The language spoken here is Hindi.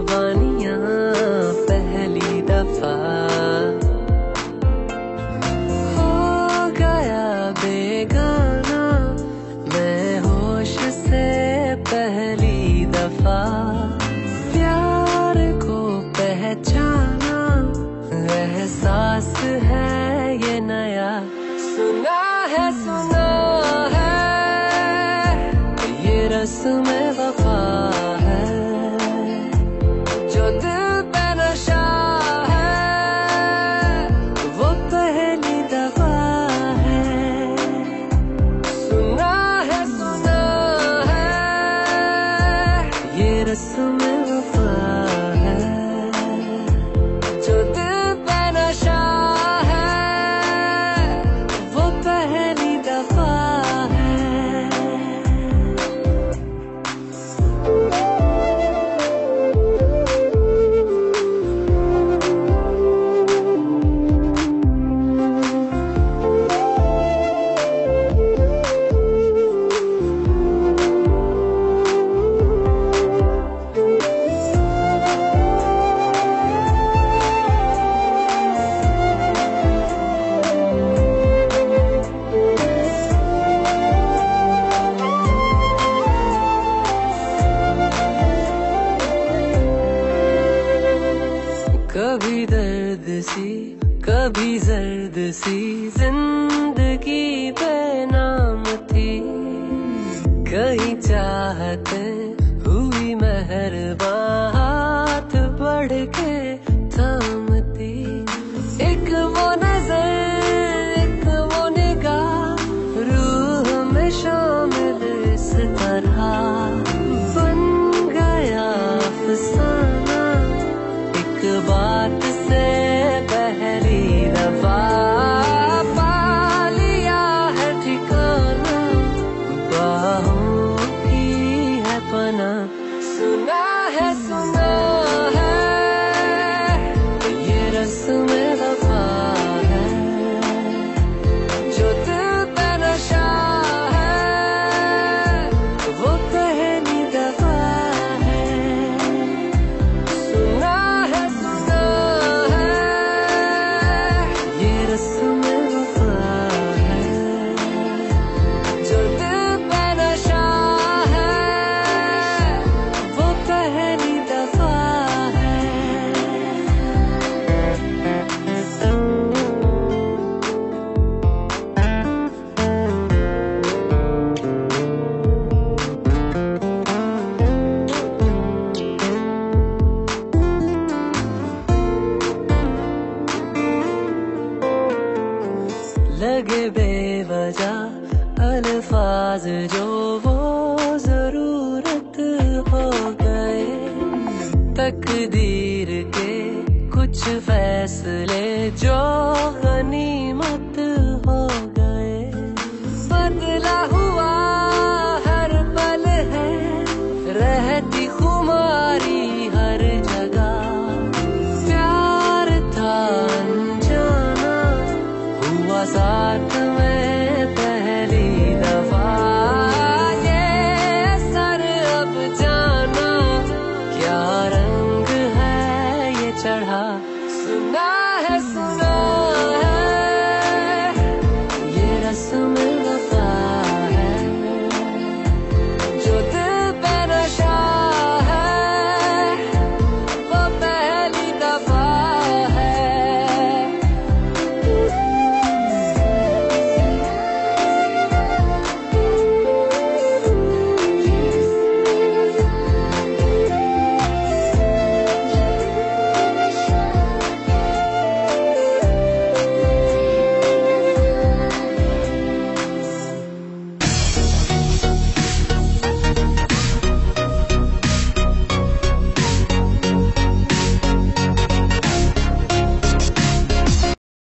रवानिया पहली दफ़ा। हो गया बेगाना, मैं होश से पहली दफ़ा। प्यार को पहचाना, एहसास है ये नया। सुना है सुना है, ये रस्म वफा so सी कभी जर्द सी ज़िंदगी पे लगे बेवजह अल्फाज जो वो ज़रूरत हो गए। तकदीर के कुछ फैसले जो गनीमत was all the sattva